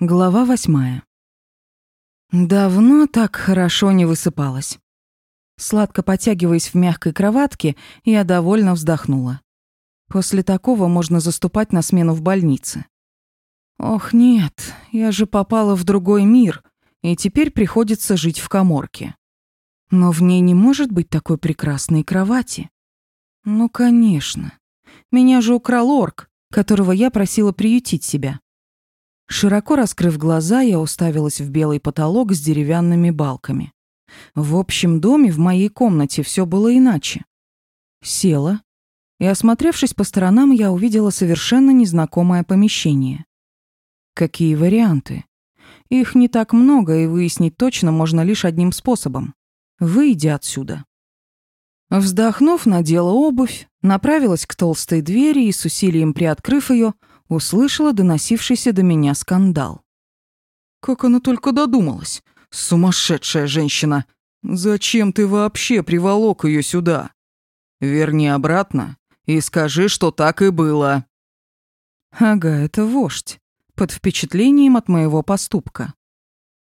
Глава восьмая. Давно так хорошо не высыпалась. Сладко потягиваясь в мягкой кроватке, я довольно вздохнула. После такого можно заступать на смену в больнице. Ох, нет, я же попала в другой мир, и теперь приходится жить в коморке. Но в ней не может быть такой прекрасной кровати. Ну, конечно. Меня же украл орк, которого я просила приютить себя. Широко раскрыв глаза, я уставилась в белый потолок с деревянными балками. В общем доме, в моей комнате, все было иначе. Села, и, осмотревшись по сторонам, я увидела совершенно незнакомое помещение. Какие варианты? Их не так много, и выяснить точно можно лишь одним способом. Выйди отсюда. Вздохнув, надела обувь, направилась к толстой двери и, с усилием приоткрыв ее, услышала доносившийся до меня скандал. «Как она только додумалась! Сумасшедшая женщина! Зачем ты вообще приволок ее сюда? Верни обратно и скажи, что так и было!» «Ага, это вождь, под впечатлением от моего поступка».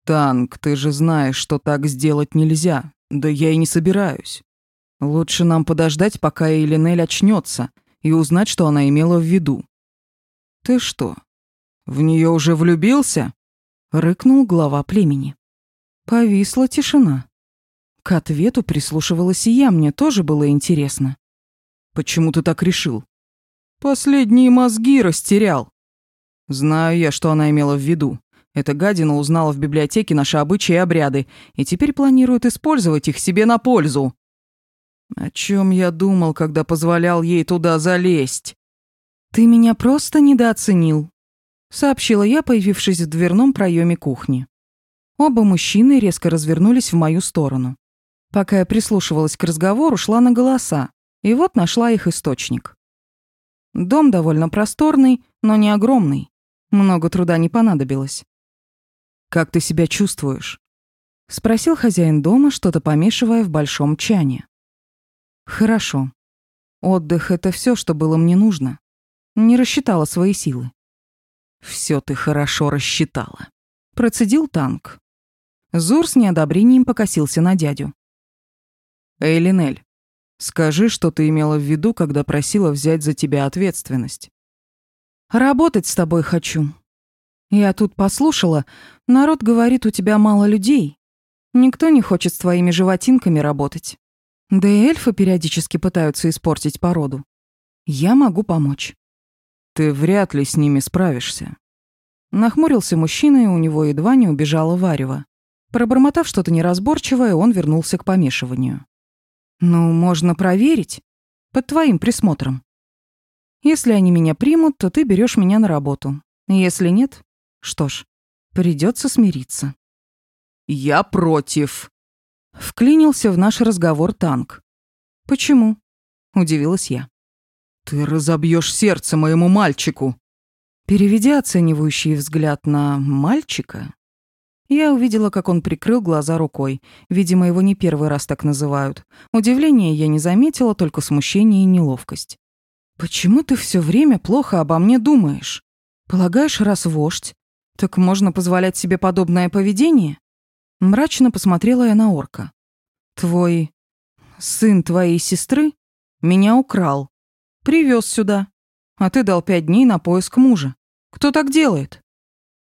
«Танк, ты же знаешь, что так сделать нельзя. Да я и не собираюсь. Лучше нам подождать, пока Элинель очнется, и узнать, что она имела в виду. «Ты что, в нее уже влюбился?» — рыкнул глава племени. Повисла тишина. К ответу прислушивалась и я, мне тоже было интересно. «Почему ты так решил?» «Последние мозги растерял». «Знаю я, что она имела в виду. Эта гадина узнала в библиотеке наши обычаи и обряды, и теперь планирует использовать их себе на пользу». «О чем я думал, когда позволял ей туда залезть?» «Ты меня просто недооценил», — сообщила я, появившись в дверном проеме кухни. Оба мужчины резко развернулись в мою сторону. Пока я прислушивалась к разговору, шла на голоса, и вот нашла их источник. Дом довольно просторный, но не огромный. Много труда не понадобилось. «Как ты себя чувствуешь?» — спросил хозяин дома, что-то помешивая в большом чане. «Хорошо. Отдых — это все, что было мне нужно не рассчитала свои силы. «Все ты хорошо рассчитала», — процедил танк. Зур с неодобрением покосился на дядю. Эйлинель, скажи, что ты имела в виду, когда просила взять за тебя ответственность». «Работать с тобой хочу. Я тут послушала, народ говорит, у тебя мало людей. Никто не хочет с твоими животинками работать. Да и эльфы периодически пытаются испортить породу. Я могу помочь ты вряд ли с ними справишься». Нахмурился мужчина, и у него едва не убежала варево. Пробормотав что-то неразборчивое, он вернулся к помешиванию. «Ну, можно проверить. Под твоим присмотром. Если они меня примут, то ты берешь меня на работу. Если нет, что ж, придется смириться». «Я против», — вклинился в наш разговор танк. «Почему?» — удивилась я. Ты разобьешь сердце моему мальчику!» Переведя оценивающий взгляд на «мальчика», я увидела, как он прикрыл глаза рукой. Видимо, его не первый раз так называют. Удивления я не заметила, только смущение и неловкость. «Почему ты все время плохо обо мне думаешь? Полагаешь, раз вождь, так можно позволять себе подобное поведение?» Мрачно посмотрела я на орка. «Твой... сын твоей сестры меня украл. Привез сюда. А ты дал пять дней на поиск мужа. Кто так делает?»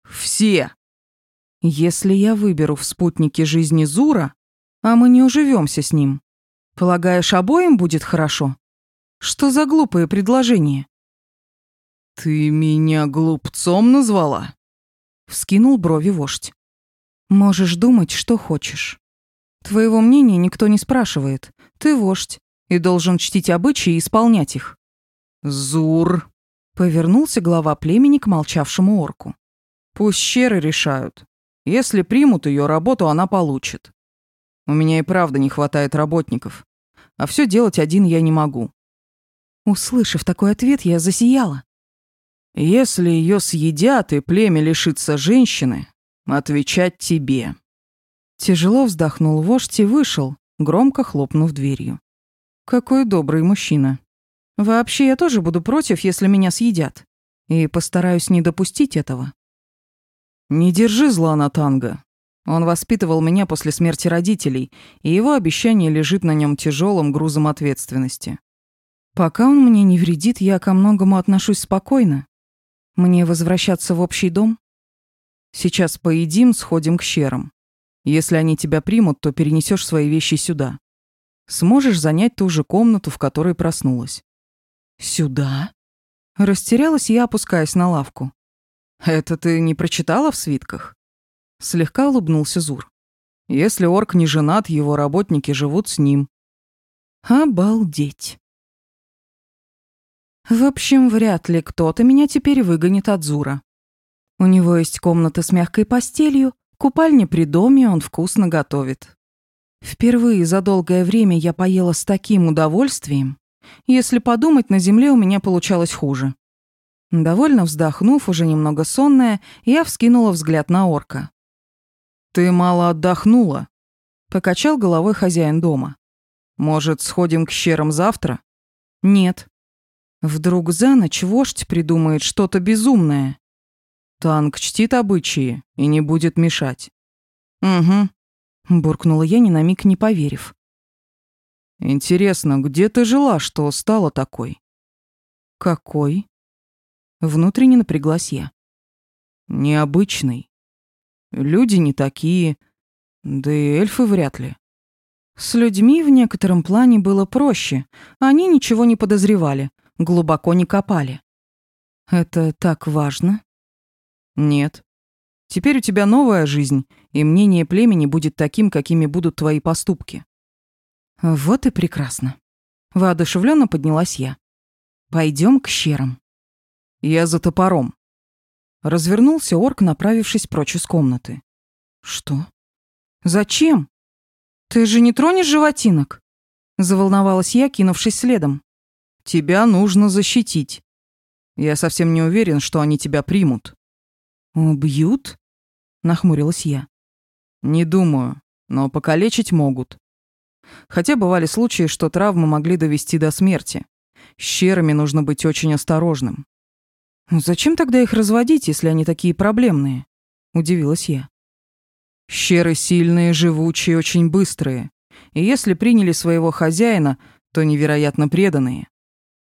«Все!» «Если я выберу в спутнике жизни Зура, а мы не уживемся с ним, полагаешь, обоим будет хорошо? Что за глупые предложения?» «Ты меня глупцом назвала?» — вскинул брови вождь. «Можешь думать, что хочешь. Твоего мнения никто не спрашивает. Ты вождь и должен чтить обычаи и исполнять их. Зур!» — повернулся глава племени к молчавшему орку. «Пусть щеры решают. Если примут ее работу, она получит. У меня и правда не хватает работников. А все делать один я не могу». Услышав такой ответ, я засияла. «Если ее съедят и племя лишится женщины, отвечать тебе». Тяжело вздохнул вождь и вышел, громко хлопнув дверью. «Какой добрый мужчина!» Вообще, я тоже буду против, если меня съедят. И постараюсь не допустить этого. Не держи зла на танго. Он воспитывал меня после смерти родителей, и его обещание лежит на нем тяжелым грузом ответственности. Пока он мне не вредит, я ко многому отношусь спокойно. Мне возвращаться в общий дом? Сейчас поедим, сходим к щерам. Если они тебя примут, то перенесешь свои вещи сюда. Сможешь занять ту же комнату, в которой проснулась. Сюда? Растерялась я, опускаясь на лавку. Это ты не прочитала в свитках? Слегка улыбнулся Зур. Если орк не женат, его работники живут с ним. Обалдеть. В общем, вряд ли кто-то меня теперь выгонит от Зура. У него есть комната с мягкой постелью, купальня при доме, он вкусно готовит. Впервые за долгое время я поела с таким удовольствием, если подумать, на земле у меня получалось хуже. Довольно вздохнув, уже немного сонная, я вскинула взгляд на орка. «Ты мало отдохнула», — покачал головой хозяин дома. «Может, сходим к щерам завтра?» «Нет». «Вдруг за ночь вождь придумает что-то безумное?» «Танк чтит обычаи и не будет мешать». «Угу», — буркнула я, ни на миг не поверив. Интересно, где ты жила, что стала такой? Какой? Внутренне напряглась я. Необычный. Люди не такие, да и эльфы вряд ли. С людьми в некотором плане было проще. Они ничего не подозревали, глубоко не копали. Это так важно? Нет. Теперь у тебя новая жизнь, и мнение племени будет таким, какими будут твои поступки. «Вот и прекрасно!» Воодушевленно поднялась я. «Пойдем к щерам». «Я за топором». Развернулся орк, направившись прочь из комнаты. «Что? Зачем? Ты же не тронешь животинок?» Заволновалась я, кинувшись следом. «Тебя нужно защитить. Я совсем не уверен, что они тебя примут». «Убьют?» — нахмурилась я. «Не думаю, но покалечить могут. Хотя бывали случаи, что травмы могли довести до смерти. С щерами нужно быть очень осторожным. «Ну «Зачем тогда их разводить, если они такие проблемные?» – удивилась я. «Щеры сильные, живучие, очень быстрые. И если приняли своего хозяина, то невероятно преданные.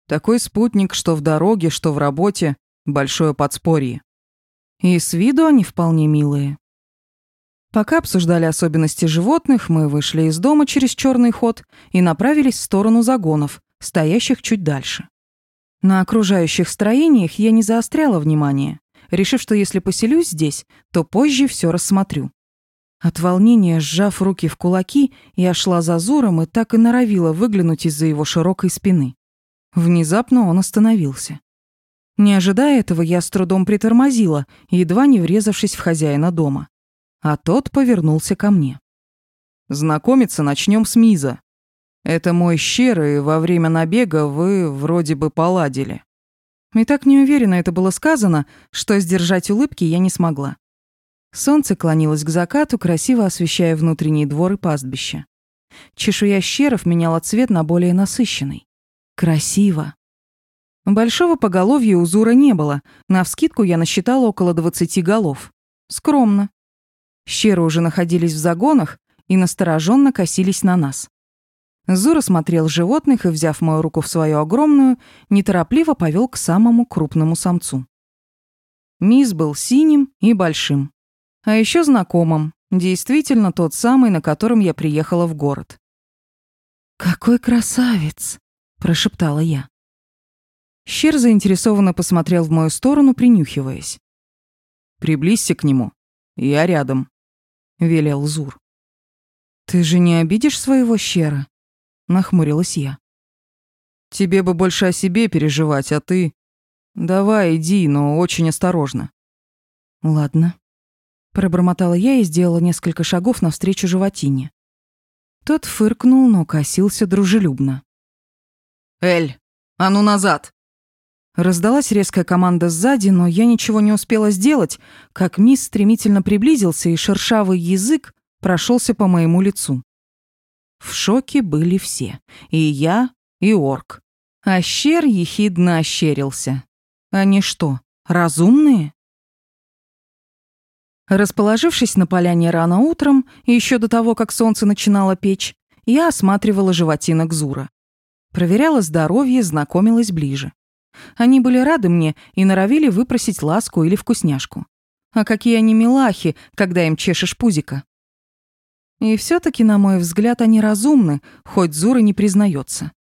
Такой спутник, что в дороге, что в работе, большое подспорье. И с виду они вполне милые. Пока обсуждали особенности животных, мы вышли из дома через черный ход и направились в сторону загонов, стоящих чуть дальше. На окружающих строениях я не заостряла внимание, решив, что если поселюсь здесь, то позже все рассмотрю. От волнения, сжав руки в кулаки, я шла за Зуром и так и норовила выглянуть из-за его широкой спины. Внезапно он остановился. Не ожидая этого, я с трудом притормозила, едва не врезавшись в хозяина дома а тот повернулся ко мне. «Знакомиться начнем с Миза. Это мой щер, и во время набега вы вроде бы поладили». И так неуверенно это было сказано, что сдержать улыбки я не смогла. Солнце клонилось к закату, красиво освещая внутренний двор и пастбище. Чешуя щеров меняла цвет на более насыщенный. Красиво. Большого поголовья у не было, навскидку я насчитала около 20 голов. Скромно, Щеры уже находились в загонах и настороженно косились на нас. Зура смотрел животных и, взяв мою руку в свою огромную, неторопливо повел к самому крупному самцу. Мисс был синим и большим. А еще знакомым, действительно тот самый, на котором я приехала в город. «Какой красавец!» – прошептала я. Щер заинтересованно посмотрел в мою сторону, принюхиваясь. «Приблизься к нему. Я рядом». — велел Зур. «Ты же не обидишь своего щера?» — нахмурилась я. «Тебе бы больше о себе переживать, а ты...» «Давай, иди, но очень осторожно». «Ладно». Пробормотала я и сделала несколько шагов навстречу животине. Тот фыркнул, но косился дружелюбно. «Эль, а ну назад!» Раздалась резкая команда сзади, но я ничего не успела сделать, как мисс стремительно приблизился, и шершавый язык прошелся по моему лицу. В шоке были все. И я, и орк. А щер ехидно ощерился. Они что, разумные? Расположившись на поляне рано утром, еще до того, как солнце начинало печь, я осматривала животинок Зура. Проверяла здоровье, знакомилась ближе. Они были рады мне и норовили выпросить ласку или вкусняшку. А какие они милахи, когда им чешешь пузика. И все-таки, на мой взгляд, они разумны, хоть Зура не признается.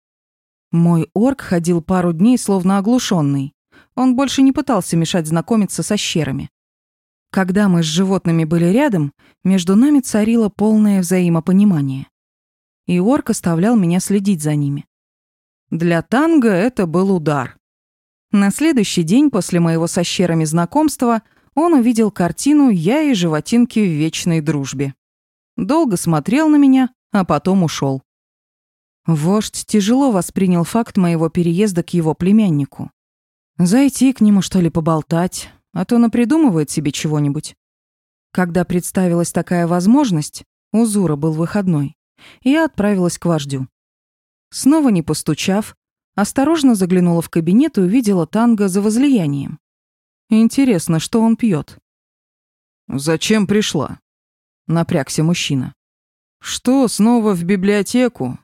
Мой орк ходил пару дней словно оглушенный. Он больше не пытался мешать знакомиться со щерами. Когда мы с животными были рядом, между нами царило полное взаимопонимание. И орк оставлял меня следить за ними. Для Танга это был удар. На следующий день после моего со щерами знакомства он увидел картину «Я и животинки в вечной дружбе». Долго смотрел на меня, а потом ушел. Вождь тяжело воспринял факт моего переезда к его племяннику. Зайти к нему, что ли, поболтать, а то напридумывает себе чего-нибудь. Когда представилась такая возможность, у Зура был выходной, и я отправилась к вождю. Снова не постучав, Осторожно заглянула в кабинет и увидела танго за возлиянием. Интересно, что он пьет. «Зачем пришла?» — напрягся мужчина. «Что, снова в библиотеку?»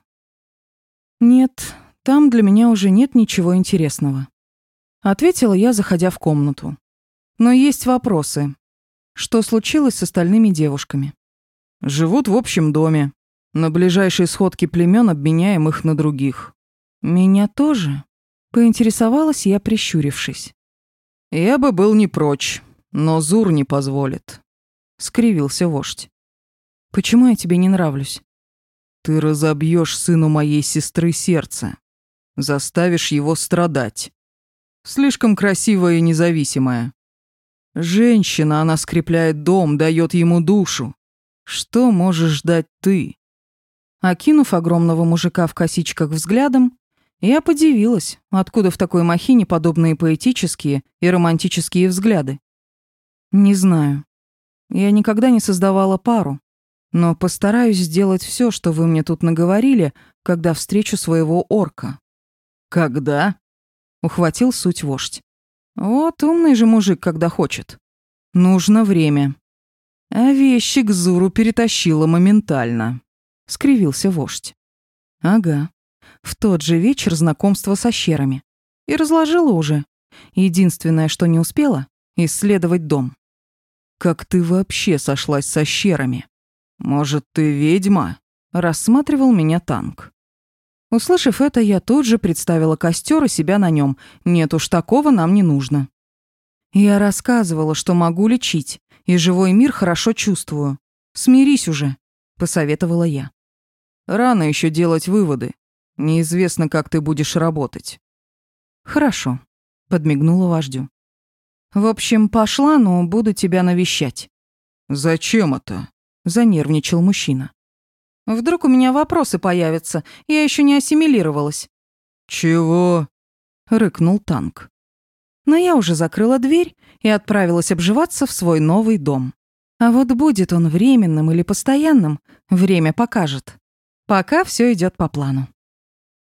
«Нет, там для меня уже нет ничего интересного», — ответила я, заходя в комнату. «Но есть вопросы. Что случилось с остальными девушками?» «Живут в общем доме. На ближайшей сходке племен обменяем их на других», «Меня тоже?» — поинтересовалась я, прищурившись. «Я бы был не прочь, но Зур не позволит», — скривился вождь. «Почему я тебе не нравлюсь?» «Ты разобьешь сыну моей сестры сердце, заставишь его страдать. Слишком красивая и независимая. Женщина, она скрепляет дом, дает ему душу. Что можешь дать ты?» Окинув огромного мужика в косичках взглядом, я подивилась, откуда в такой махине подобные поэтические и романтические взгляды. Не знаю. Я никогда не создавала пару, но постараюсь сделать все, что вы мне тут наговорили, когда встречу своего орка». «Когда?» — ухватил суть вождь. «Вот умный же мужик, когда хочет. Нужно время». А вещи к Зуру перетащила моментально, — скривился вождь. «Ага, в тот же вечер знакомство со щерами. И разложила уже. Единственное, что не успела — исследовать дом. «Как ты вообще сошлась со щерами? Может, ты ведьма?» — рассматривал меня танк. Услышав это, я тут же представила костер и себя на нем. Нет уж, такого нам не нужно. Я рассказывала, что могу лечить, и живой мир хорошо чувствую. Смирись уже, посоветовала я. Рано еще делать выводы. Неизвестно, как ты будешь работать». «Хорошо», — подмигнула вождю. «В общем, пошла, но буду тебя навещать». «Зачем это?» — занервничал мужчина. «Вдруг у меня вопросы появятся, я еще не ассимилировалась». «Чего?» — рыкнул танк. Но я уже закрыла дверь и отправилась обживаться в свой новый дом. А вот будет он временным или постоянным, время покажет. Пока все идет по плану.